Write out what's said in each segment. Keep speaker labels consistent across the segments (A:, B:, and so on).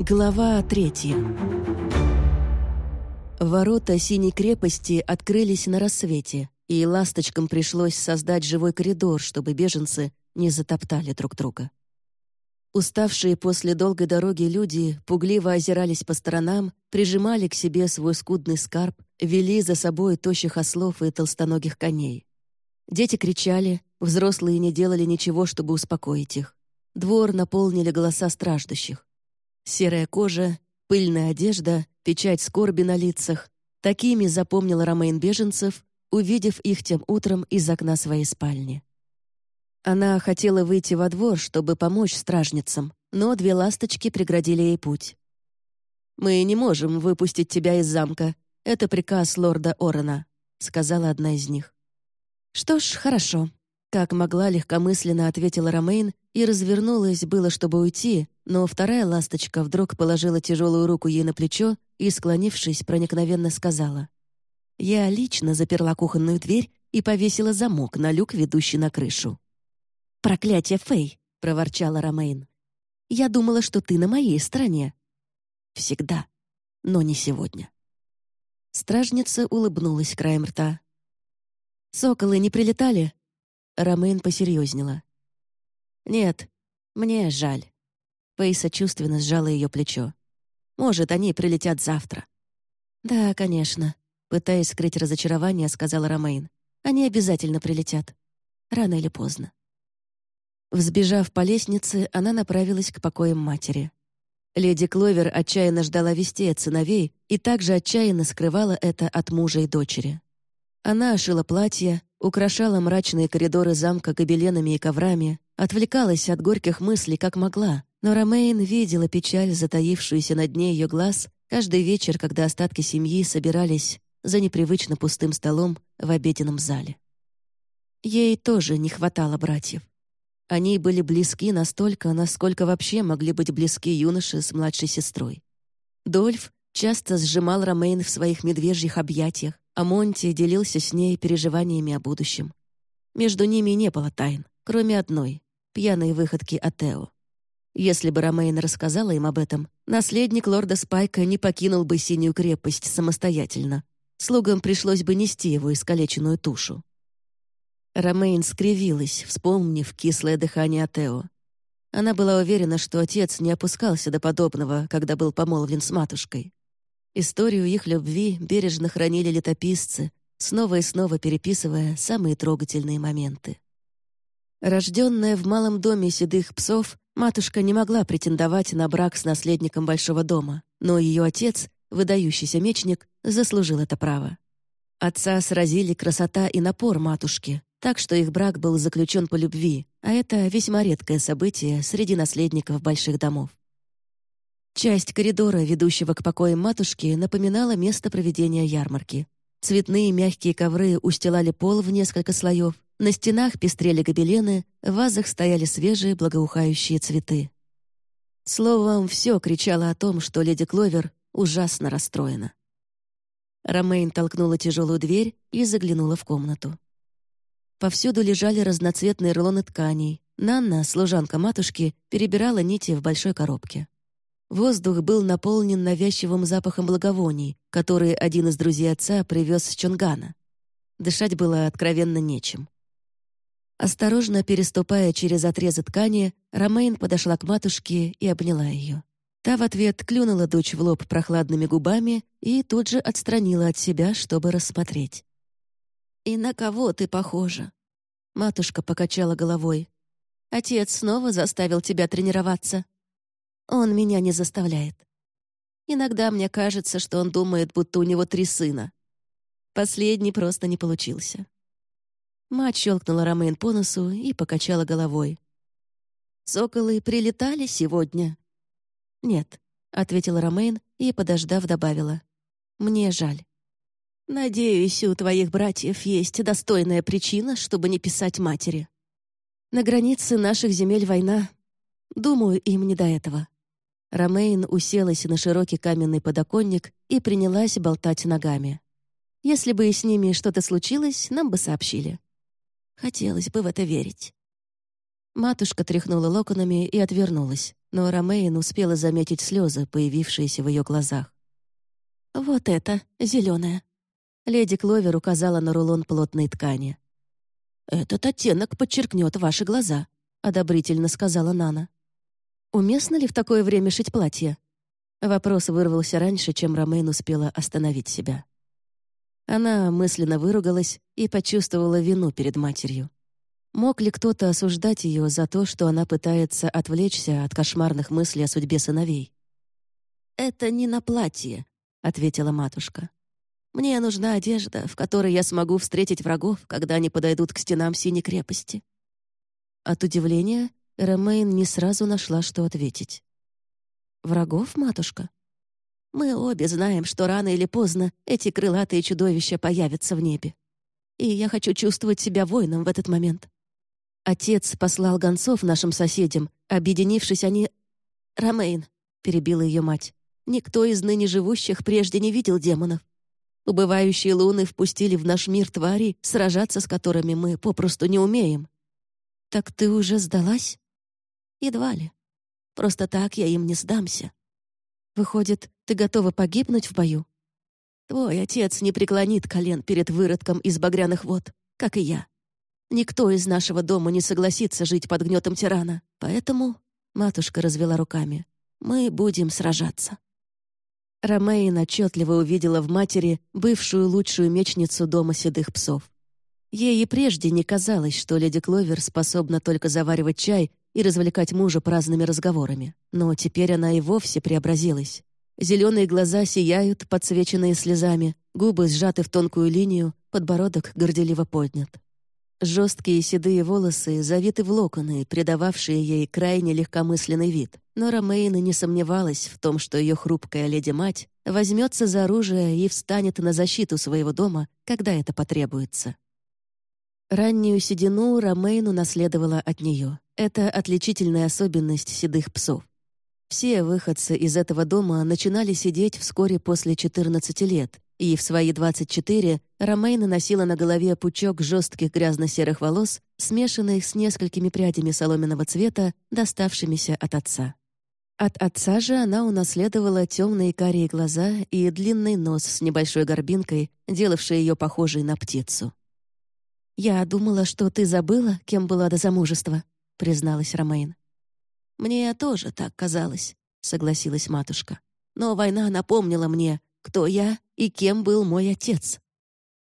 A: Глава третья. Ворота Синей крепости открылись на рассвете, и ласточкам пришлось создать живой коридор, чтобы беженцы не затоптали друг друга. Уставшие после долгой дороги люди пугливо озирались по сторонам, прижимали к себе свой скудный скарб, вели за собой тощих ослов и толстоногих коней. Дети кричали, взрослые не делали ничего, чтобы успокоить их. Двор наполнили голоса страждущих. Серая кожа, пыльная одежда, печать скорби на лицах. Такими запомнила Ромейн беженцев, увидев их тем утром из окна своей спальни. Она хотела выйти во двор, чтобы помочь стражницам, но две ласточки преградили ей путь. «Мы не можем выпустить тебя из замка. Это приказ лорда Орена», — сказала одна из них. «Что ж, хорошо», как могла, легкомысленно ответила Ромейн и развернулась было, чтобы уйти, но вторая ласточка вдруг положила тяжелую руку ей на плечо и, склонившись, проникновенно сказала. «Я лично заперла кухонную дверь и повесила замок на люк, ведущий на крышу». «Проклятие, Фэй!» — проворчала Ромейн. «Я думала, что ты на моей стороне». «Всегда, но не сегодня». Стражница улыбнулась краем рта. «Соколы не прилетали?» Ромейн посерьезнела. «Нет, мне жаль». Пэй сочувственно сжала ее плечо. «Может, они прилетят завтра». «Да, конечно», — пытаясь скрыть разочарование, сказала Ромейн. «Они обязательно прилетят. Рано или поздно». Взбежав по лестнице, она направилась к покоям матери. Леди Кловер отчаянно ждала вести от сыновей и также отчаянно скрывала это от мужа и дочери. Она шила платья, украшала мрачные коридоры замка гобеленами и коврами, отвлекалась от горьких мыслей как могла, но Ромейн видела печаль, затаившуюся на дне ее глаз, каждый вечер, когда остатки семьи собирались за непривычно пустым столом в обеденном зале. Ей тоже не хватало братьев. Они были близки настолько, насколько вообще могли быть близки юноши с младшей сестрой. Дольф часто сжимал Ромейн в своих медвежьих объятиях, а Монти делился с ней переживаниями о будущем. Между ними не было тайн, кроме одной — пьяной выходки Атео. Если бы Ромейн рассказала им об этом, наследник лорда Спайка не покинул бы Синюю крепость самостоятельно. Слугам пришлось бы нести его искалеченную тушу. Ромейн скривилась, вспомнив кислое дыхание Атео. Она была уверена, что отец не опускался до подобного, когда был помолвлен с матушкой. Историю их любви бережно хранили летописцы, снова и снова переписывая самые трогательные моменты. Рожденная в малом доме седых псов, матушка не могла претендовать на брак с наследником большого дома, но ее отец, выдающийся мечник, заслужил это право. Отца сразили красота и напор матушки, так что их брак был заключен по любви, а это весьма редкое событие среди наследников больших домов. Часть коридора, ведущего к покоям матушки, напоминала место проведения ярмарки. Цветные мягкие ковры устилали пол в несколько слоев, на стенах пестрели гобелены, в вазах стояли свежие благоухающие цветы. Словом, все кричало о том, что леди Кловер ужасно расстроена. Ромейн толкнула тяжелую дверь и заглянула в комнату. Повсюду лежали разноцветные рулоны тканей. Нанна, служанка матушки, перебирала нити в большой коробке. Воздух был наполнен навязчивым запахом благовоний, которые один из друзей отца привез с Чунгана. Дышать было откровенно нечем. Осторожно переступая через отрезы ткани, Ромейн подошла к матушке и обняла ее. Та в ответ клюнула дочь в лоб прохладными губами и тут же отстранила от себя, чтобы рассмотреть. «И на кого ты похожа?» Матушка покачала головой. «Отец снова заставил тебя тренироваться?» Он меня не заставляет. Иногда мне кажется, что он думает, будто у него три сына. Последний просто не получился. Мать щелкнула Ромейн по носу и покачала головой. «Соколы прилетали сегодня?» «Нет», — ответила Ромейн и, подождав, добавила. «Мне жаль». «Надеюсь, у твоих братьев есть достойная причина, чтобы не писать матери. На границе наших земель война. Думаю, им не до этого». Ромейн уселась на широкий каменный подоконник и принялась болтать ногами. Если бы и с ними что-то случилось, нам бы сообщили. Хотелось бы в это верить. Матушка тряхнула локонами и отвернулась, но Ромейн успела заметить слезы, появившиеся в ее глазах. «Вот это, зеленое!» Леди Кловер указала на рулон плотной ткани. «Этот оттенок подчеркнет ваши глаза», — одобрительно сказала Нана. «Уместно ли в такое время шить платье?» Вопрос вырвался раньше, чем Ромейн успела остановить себя. Она мысленно выругалась и почувствовала вину перед матерью. Мог ли кто-то осуждать ее за то, что она пытается отвлечься от кошмарных мыслей о судьбе сыновей? «Это не на платье», — ответила матушка. «Мне нужна одежда, в которой я смогу встретить врагов, когда они подойдут к стенам Синей крепости». От удивления Ромейн не сразу нашла, что ответить. «Врагов, матушка?» «Мы обе знаем, что рано или поздно эти крылатые чудовища появятся в небе. И я хочу чувствовать себя воином в этот момент. Отец послал гонцов нашим соседям. Объединившись, они... «Ромейн», — перебила ее мать, — «никто из ныне живущих прежде не видел демонов. Убывающие луны впустили в наш мир твари, сражаться с которыми мы попросту не умеем». «Так ты уже сдалась?» «Едва ли. Просто так я им не сдамся». «Выходит, ты готова погибнуть в бою?» «Твой отец не преклонит колен перед выродком из багряных вод, как и я. Никто из нашего дома не согласится жить под гнетом тирана, поэтому...» Матушка развела руками. «Мы будем сражаться». Ромейн отчетливо увидела в матери бывшую лучшую мечницу дома седых псов. Ей и прежде не казалось, что леди Кловер способна только заваривать чай и развлекать мужа праздными разговорами. Но теперь она и вовсе преобразилась. Зеленые глаза сияют, подсвеченные слезами, губы сжаты в тонкую линию, подбородок горделиво поднят. Жесткие седые волосы завиты в локоны, придававшие ей крайне легкомысленный вид. Но Ромейна не сомневалась в том, что ее хрупкая леди-мать возьмется за оружие и встанет на защиту своего дома, когда это потребуется. Раннюю седину Ромейну наследовала от нее. Это отличительная особенность седых псов. Все выходцы из этого дома начинали сидеть вскоре после 14 лет, и в свои 24 Ромейна носила на голове пучок жестких грязно-серых волос, смешанных с несколькими прядями соломенного цвета, доставшимися от отца. От отца же она унаследовала темные карие глаза и длинный нос с небольшой горбинкой, делавший ее похожей на птицу. «Я думала, что ты забыла, кем была до замужества», — призналась Ромейн. «Мне тоже так казалось», — согласилась матушка. «Но война напомнила мне, кто я и кем был мой отец.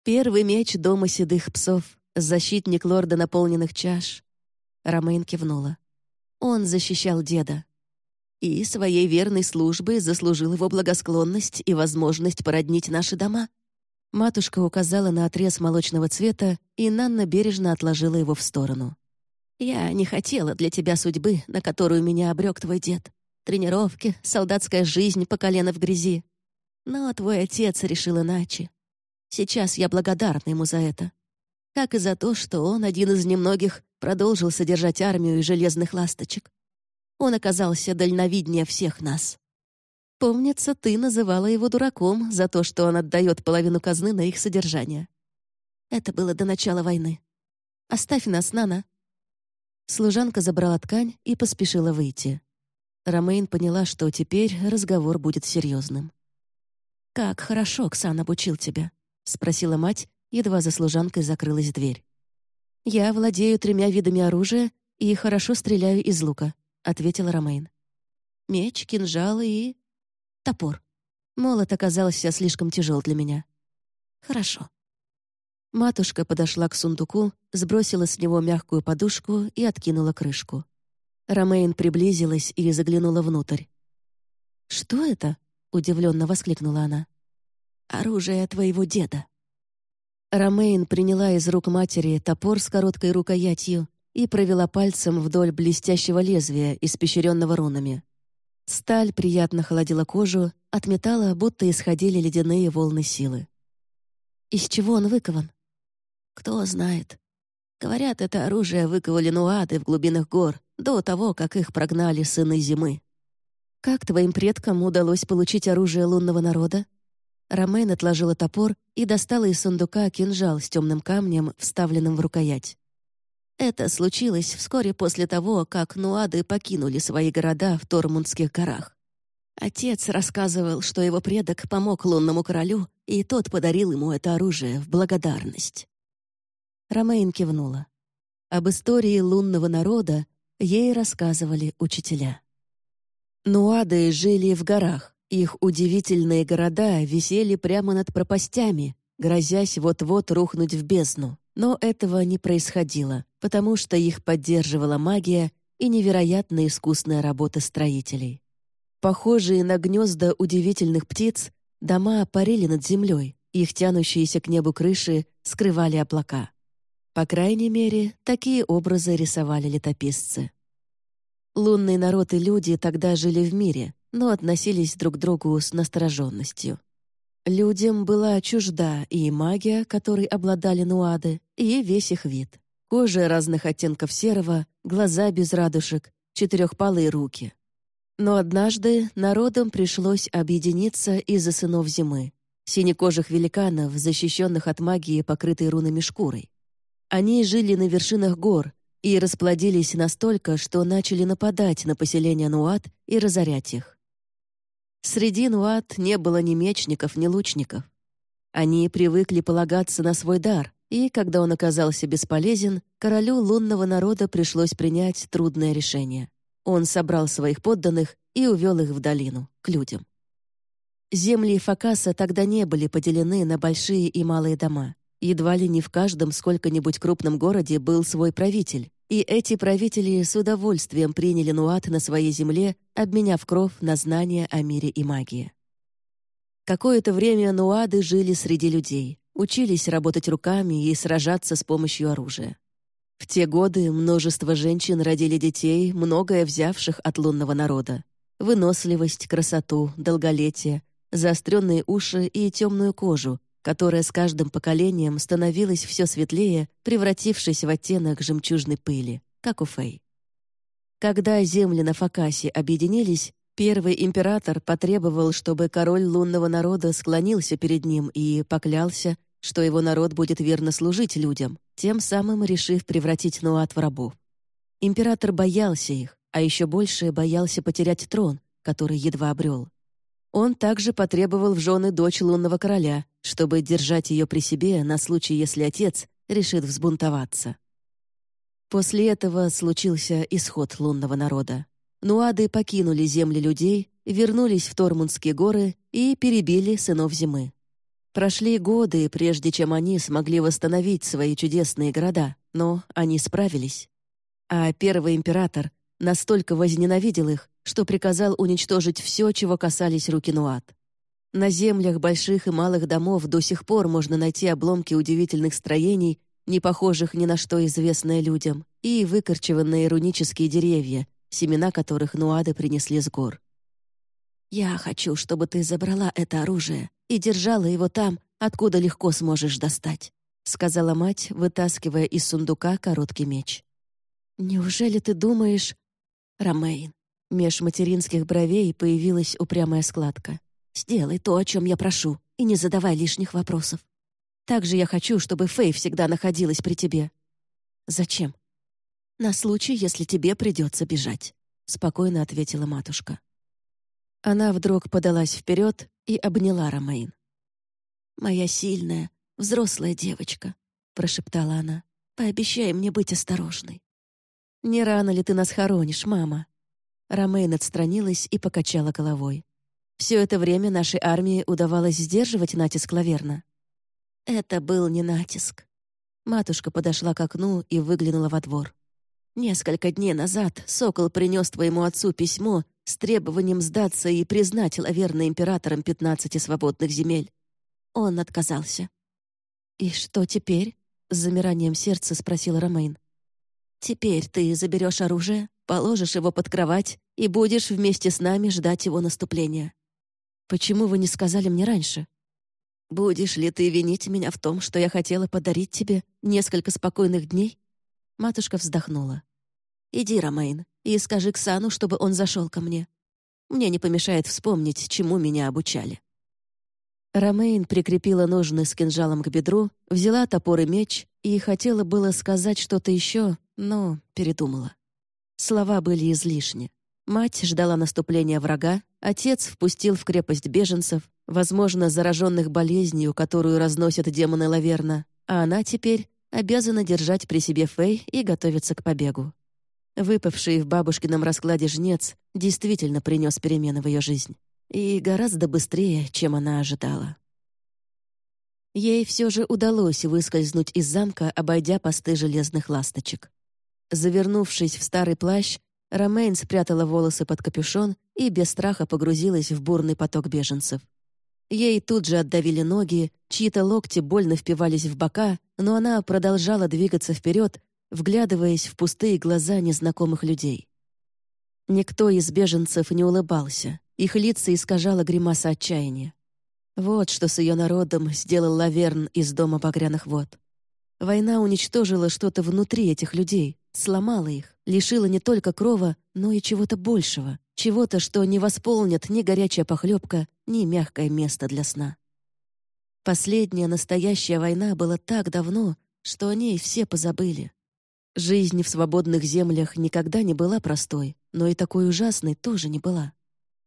A: Первый меч дома седых псов, защитник лорда наполненных чаш. Ромейн кивнула. Он защищал деда. И своей верной службой заслужил его благосклонность и возможность породнить наши дома. Матушка указала на отрез молочного цвета, и Нанна бережно отложила его в сторону. «Я не хотела для тебя судьбы, на которую меня обрек твой дед. Тренировки, солдатская жизнь по колено в грязи. Но твой отец решил иначе. Сейчас я благодарна ему за это. Как и за то, что он, один из немногих, продолжил содержать армию и железных ласточек. Он оказался дальновиднее всех нас. Помнится, ты называла его дураком за то, что он отдает половину казны на их содержание. Это было до начала войны. Оставь нас, Нана. Служанка забрала ткань и поспешила выйти. Ромейн поняла, что теперь разговор будет серьезным. «Как хорошо Ксан обучил тебя», — спросила мать, едва за служанкой закрылась дверь. «Я владею тремя видами оружия и хорошо стреляю из лука», — ответила Ромейн. «Меч, кинжал и... топор. Молот оказался слишком тяжел для меня». «Хорошо». Матушка подошла к сундуку, сбросила с него мягкую подушку и откинула крышку. Ромейн приблизилась и заглянула внутрь. «Что это?» — удивленно воскликнула она. «Оружие твоего деда». Ромейн приняла из рук матери топор с короткой рукоятью и провела пальцем вдоль блестящего лезвия, испещренного рунами. Сталь приятно холодила кожу, от металла будто исходили ледяные волны силы. «Из чего он выкован?» «Кто знает. Говорят, это оружие выковали нуады в глубинах гор до того, как их прогнали сыны зимы. «Как твоим предкам удалось получить оружие лунного народа?» Ромейн отложила топор и достала из сундука кинжал с темным камнем, вставленным в рукоять. Это случилось вскоре после того, как нуады покинули свои города в Тормундских горах. Отец рассказывал, что его предок помог лунному королю, и тот подарил ему это оружие в благодарность. Ромейн кивнула. Об истории лунного народа ей рассказывали учителя. Нуады жили в горах. Их удивительные города висели прямо над пропастями, грозясь вот-вот рухнуть в бездну. Но этого не происходило, потому что их поддерживала магия и невероятно искусная работа строителей. Похожие на гнезда удивительных птиц, дома парили над землей, их тянущиеся к небу крыши скрывали облака. По крайней мере, такие образы рисовали летописцы. Лунный народ и люди тогда жили в мире, но относились друг к другу с настороженностью. Людям была чужда и магия, которой обладали нуады, и весь их вид. Кожа разных оттенков серого, глаза без радужек, четырехпалые руки. Но однажды народам пришлось объединиться из-за сынов зимы, синекожих великанов, защищенных от магии, покрытой рунами шкурой. Они жили на вершинах гор и расплодились настолько, что начали нападать на поселения Нуат и разорять их. Среди Нуат не было ни мечников, ни лучников. Они привыкли полагаться на свой дар, и, когда он оказался бесполезен, королю лунного народа пришлось принять трудное решение — он собрал своих подданных и увел их в долину, к людям. Земли Факаса тогда не были поделены на большие и малые дома. Едва ли не в каждом сколько-нибудь крупном городе был свой правитель, и эти правители с удовольствием приняли Нуат на своей земле, обменяв кров на знания о мире и магии. Какое-то время Нуады жили среди людей, учились работать руками и сражаться с помощью оружия. В те годы множество женщин родили детей, многое взявших от лунного народа. Выносливость, красоту, долголетие, заостренные уши и темную кожу, которая с каждым поколением становилась все светлее, превратившись в оттенок жемчужной пыли, как у Фэй. Когда земли на Факасе объединились, первый император потребовал, чтобы король лунного народа склонился перед ним и поклялся, что его народ будет верно служить людям, тем самым решив превратить Нуат в рабов. Император боялся их, а еще больше боялся потерять трон, который едва обрел. Он также потребовал в жены дочь лунного короля, чтобы держать ее при себе на случай, если отец решит взбунтоваться. После этого случился исход лунного народа. Нуады покинули земли людей, вернулись в Тормунские горы и перебили сынов зимы. Прошли годы, прежде чем они смогли восстановить свои чудесные города, но они справились. А первый император настолько возненавидел их, что приказал уничтожить все, чего касались руки Нуат. На землях больших и малых домов до сих пор можно найти обломки удивительных строений, не похожих ни на что известное людям, и выкорчеванные рунические деревья, семена которых Нуады принесли с гор. «Я хочу, чтобы ты забрала это оружие и держала его там, откуда легко сможешь достать», сказала мать, вытаскивая из сундука короткий меч. «Неужели ты думаешь...» «Ромейн». Меж материнских бровей появилась упрямая складка. «Сделай то, о чем я прошу, и не задавай лишних вопросов. Также я хочу, чтобы Фэй всегда находилась при тебе». «Зачем?» «На случай, если тебе придется бежать», — спокойно ответила матушка. Она вдруг подалась вперед и обняла Ромейн. «Моя сильная, взрослая девочка», — прошептала она, — «пообещай мне быть осторожной». «Не рано ли ты нас хоронишь, мама?» Ромейн отстранилась и покачала головой. «Все это время нашей армии удавалось сдерживать натиск Лаверна». Это был не натиск. Матушка подошла к окну и выглянула во двор. Несколько дней назад Сокол принес твоему отцу письмо с требованием сдаться и признать Лаверна императором пятнадцати свободных земель. Он отказался. «И что теперь?» — с замиранием сердца спросил Ромейн. «Теперь ты заберешь оружие, положишь его под кровать и будешь вместе с нами ждать его наступления. Почему вы не сказали мне раньше? Будешь ли ты винить меня в том, что я хотела подарить тебе несколько спокойных дней Матушка вздохнула. «Иди, Ромейн, и скажи Ксану, чтобы он зашел ко мне. Мне не помешает вспомнить, чему меня обучали». Ромейн прикрепила ножны с кинжалом к бедру, взяла топор и меч и хотела было сказать что-то еще, но передумала. Слова были излишни. Мать ждала наступления врага, отец впустил в крепость беженцев, возможно, зараженных болезнью, которую разносят демоны Лаверна, а она теперь обязана держать при себе Фэй и готовиться к побегу. Выпавший в бабушкином раскладе жнец действительно принес перемены в ее жизнь. И гораздо быстрее, чем она ожидала. Ей все же удалось выскользнуть из замка, обойдя посты железных ласточек. Завернувшись в старый плащ, Ромейн спрятала волосы под капюшон и без страха погрузилась в бурный поток беженцев. Ей тут же отдавили ноги, чьи-то локти больно впивались в бока, но она продолжала двигаться вперед, вглядываясь в пустые глаза незнакомых людей. Никто из беженцев не улыбался, их лица искажала гримаса отчаяния. Вот что с ее народом сделал Лаверн из дома багряных вод. Война уничтожила что-то внутри этих людей, сломала их, лишила не только крова, но и чего-то большего, чего-то, что не восполнит ни горячая похлебка, ни мягкое место для сна. Последняя настоящая война была так давно, что о ней все позабыли. Жизнь в свободных землях никогда не была простой, но и такой ужасной тоже не была.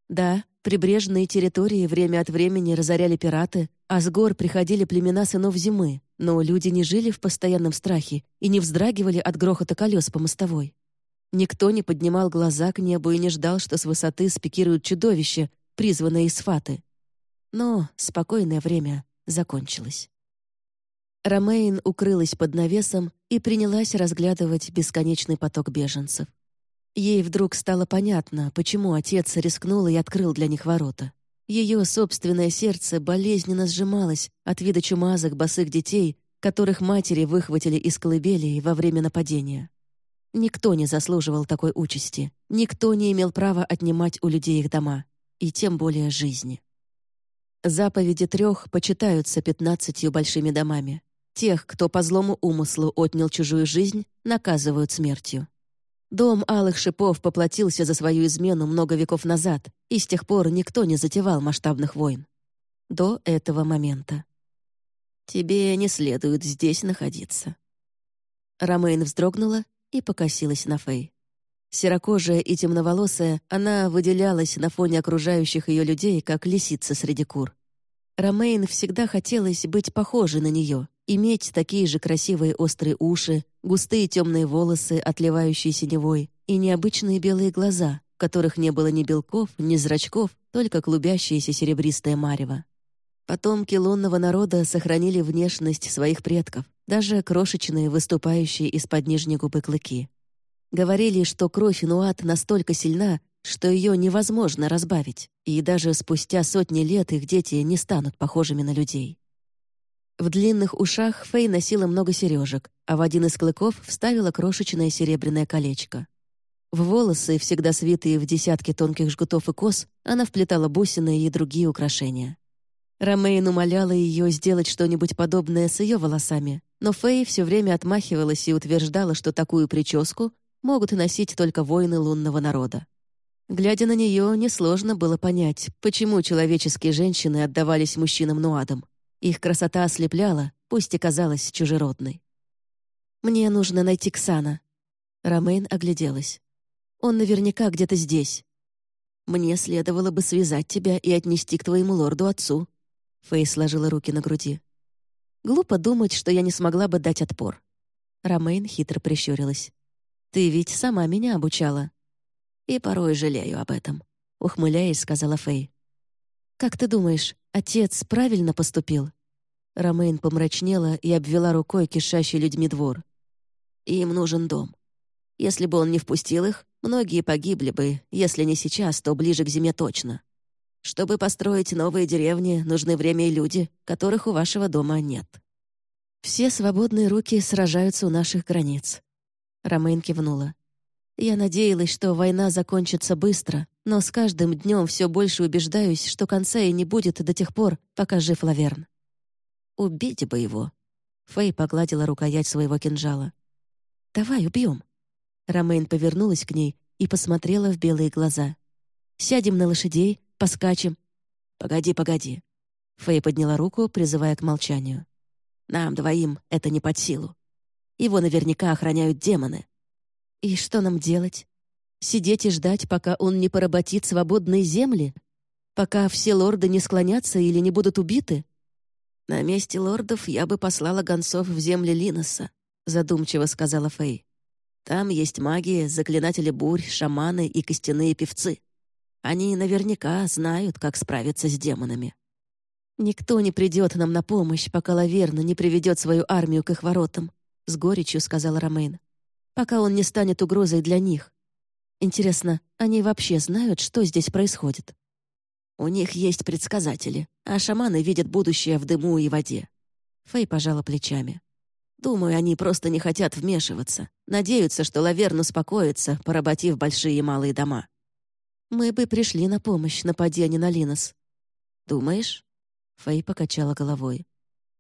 A: Да, прибрежные территории время от времени разоряли пираты, а с гор приходили племена сынов зимы, но люди не жили в постоянном страхе и не вздрагивали от грохота колес по мостовой. Никто не поднимал глаза к небу и не ждал, что с высоты спикируют чудовище, призванное из фаты. Но спокойное время закончилось. Ромейн укрылась под навесом и принялась разглядывать бесконечный поток беженцев. Ей вдруг стало понятно, почему отец рискнул и открыл для них ворота. Ее собственное сердце болезненно сжималось от вида чумазых босых детей, которых матери выхватили из колыбели во время нападения. Никто не заслуживал такой участи. Никто не имел права отнимать у людей их дома, и тем более жизни. Заповеди трех почитаются пятнадцатью большими домами. Тех, кто по злому умыслу отнял чужую жизнь, наказывают смертью. Дом алых шипов поплатился за свою измену много веков назад, и с тех пор никто не затевал масштабных войн. До этого момента. «Тебе не следует здесь находиться». Ромейн вздрогнула и покосилась на Фэй. Серокожая и темноволосая, она выделялась на фоне окружающих ее людей, как лисица среди кур. Ромейн всегда хотелось быть похожей на нее, иметь такие же красивые острые уши, густые темные волосы, отливающие синевой, и необычные белые глаза, в которых не было ни белков, ни зрачков, только клубящееся серебристое марево. Потомки лунного народа сохранили внешность своих предков, даже крошечные, выступающие из-под нижней губы клыки. Говорили, что кровь Нуат настолько сильна, что ее невозможно разбавить, и даже спустя сотни лет их дети не станут похожими на людей. В длинных ушах Фэй носила много сережек, а в один из клыков вставила крошечное серебряное колечко. В волосы, всегда свитые в десятки тонких жгутов и кос, она вплетала бусины и другие украшения. Ромейн умоляла ее сделать что-нибудь подобное с ее волосами, но Фэй все время отмахивалась и утверждала, что такую прическу могут носить только воины лунного народа. Глядя на нее, несложно было понять, почему человеческие женщины отдавались мужчинам-нуадам. Их красота ослепляла, пусть и казалась чужеродной. «Мне нужно найти Ксана». Ромейн огляделась. «Он наверняка где-то здесь. Мне следовало бы связать тебя и отнести к твоему лорду-отцу». Фэй сложила руки на груди. «Глупо думать, что я не смогла бы дать отпор». Ромейн хитро прищурилась. «Ты ведь сама меня обучала». «И порой жалею об этом», — ухмыляясь, сказала Фэй. «Как ты думаешь, отец правильно поступил?» Ромейн помрачнела и обвела рукой кишащий людьми двор. «Им нужен дом. Если бы он не впустил их, многие погибли бы, если не сейчас, то ближе к зиме точно. Чтобы построить новые деревни, нужны время и люди, которых у вашего дома нет. Все свободные руки сражаются у наших границ». Ромейн кивнула. Я надеялась, что война закончится быстро, но с каждым днем все больше убеждаюсь, что конца и не будет до тех пор, пока жив Лаверн. «Убить бы его!» Фэй погладила рукоять своего кинжала. «Давай убьем!» Ромейн повернулась к ней и посмотрела в белые глаза. «Сядем на лошадей, поскачем». «Погоди, погоди!» Фэй подняла руку, призывая к молчанию. «Нам двоим это не под силу. Его наверняка охраняют демоны. «И что нам делать? Сидеть и ждать, пока он не поработит свободные земли? Пока все лорды не склонятся или не будут убиты?» «На месте лордов я бы послала гонцов в земли Линоса», задумчиво сказала Фэй. «Там есть магия, заклинатели бурь, шаманы и костяные певцы. Они наверняка знают, как справиться с демонами». «Никто не придет нам на помощь, пока Лаверна не приведет свою армию к их воротам», — с горечью сказал Ромейн. «Пока он не станет угрозой для них. Интересно, они вообще знают, что здесь происходит?» «У них есть предсказатели, а шаманы видят будущее в дыму и воде». Фэй пожала плечами. «Думаю, они просто не хотят вмешиваться. Надеются, что Лаверн успокоится, поработив большие и малые дома». «Мы бы пришли на помощь, напади они на Линос». «Думаешь?» Фэй покачала головой.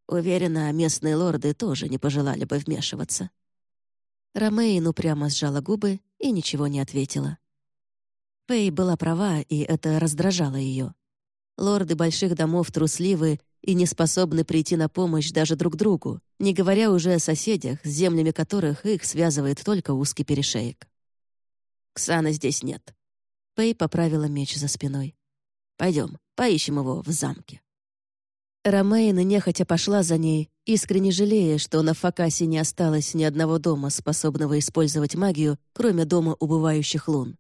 A: Уверена, местные лорды тоже не пожелали бы вмешиваться. Ромейн упрямо сжала губы и ничего не ответила. Фэй была права, и это раздражало ее. Лорды больших домов трусливы и не способны прийти на помощь даже друг другу, не говоря уже о соседях, с землями которых их связывает только узкий перешеек. «Ксана здесь нет». Фэй поправила меч за спиной. «Пойдем, поищем его в замке». Ромейна нехотя пошла за ней, искренне жалея, что на Факасе не осталось ни одного дома, способного использовать магию, кроме дома убывающих лун.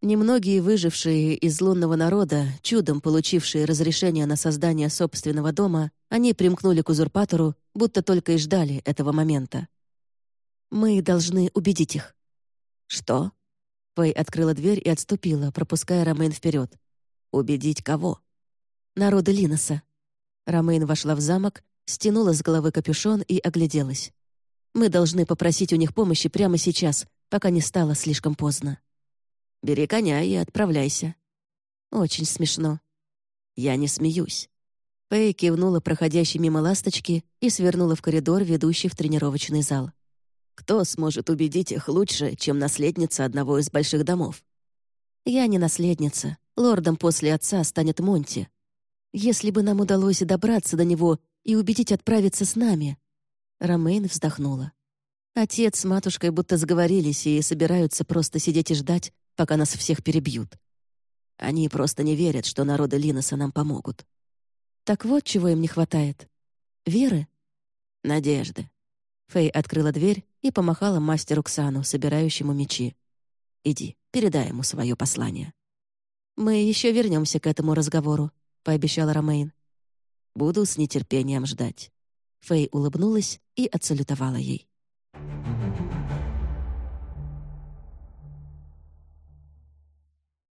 A: Немногие выжившие из лунного народа, чудом получившие разрешение на создание собственного дома, они примкнули к узурпатору, будто только и ждали этого момента. «Мы должны убедить их». «Что?» Фэй открыла дверь и отступила, пропуская Ромейн вперед. «Убедить кого?» «Народы Линоса», Ромейн вошла в замок, стянула с головы капюшон и огляделась. «Мы должны попросить у них помощи прямо сейчас, пока не стало слишком поздно». «Бери коня и отправляйся». «Очень смешно». «Я не смеюсь». Пэй кивнула проходящей мимо ласточки и свернула в коридор, ведущий в тренировочный зал. «Кто сможет убедить их лучше, чем наследница одного из больших домов?» «Я не наследница. Лордом после отца станет Монти. Если бы нам удалось добраться до него и убедить отправиться с нами...» Ромейн вздохнула. Отец с матушкой будто сговорились и собираются просто сидеть и ждать, пока нас всех перебьют. Они просто не верят, что народы Линоса нам помогут. Так вот, чего им не хватает. Веры? Надежды. Фэй открыла дверь и помахала мастеру Ксану, собирающему мечи. «Иди, передай ему свое послание». «Мы еще вернемся к этому разговору», пообещала Ромейн. «Буду с нетерпением ждать». Фэй улыбнулась и отсалютовала ей. Thank you.